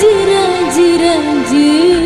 jira jira jira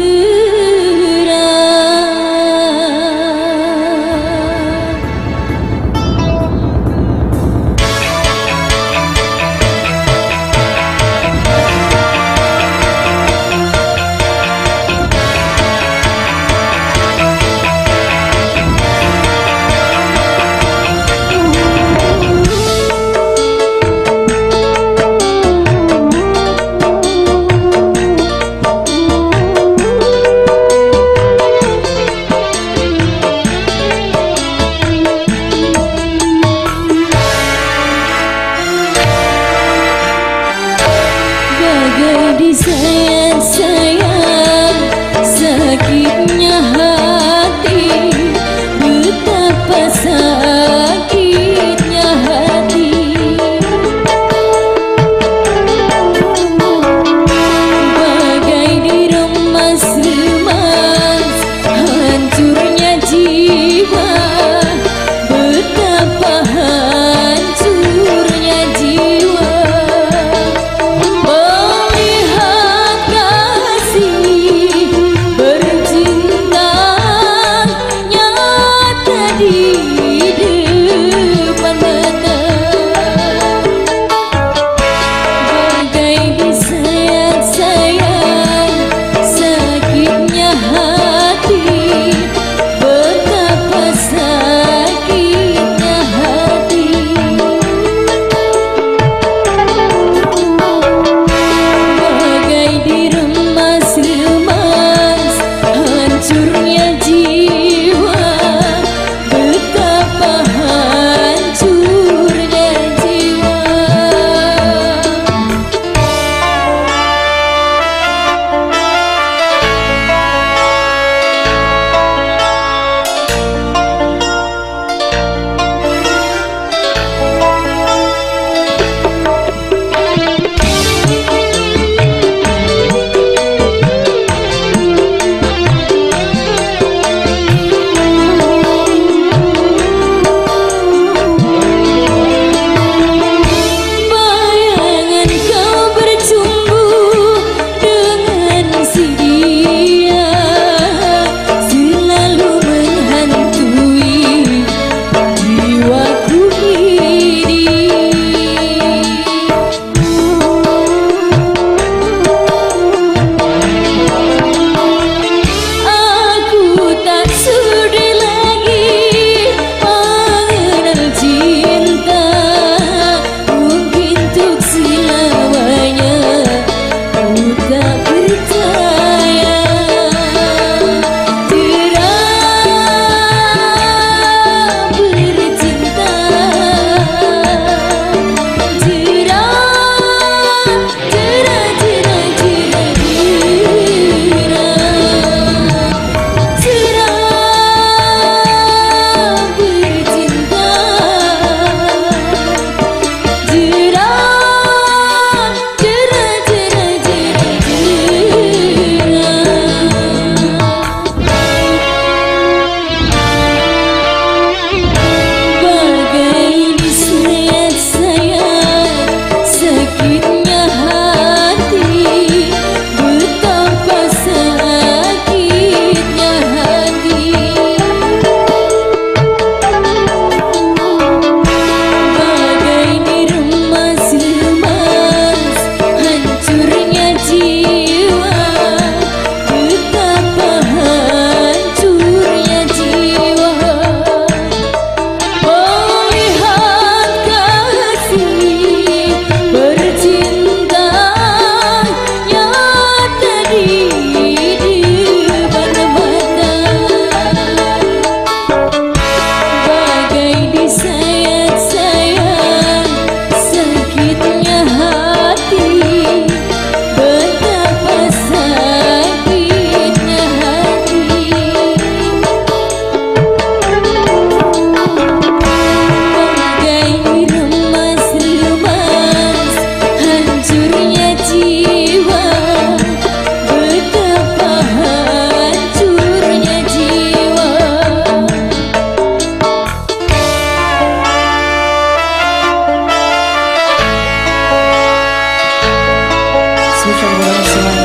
Sampai.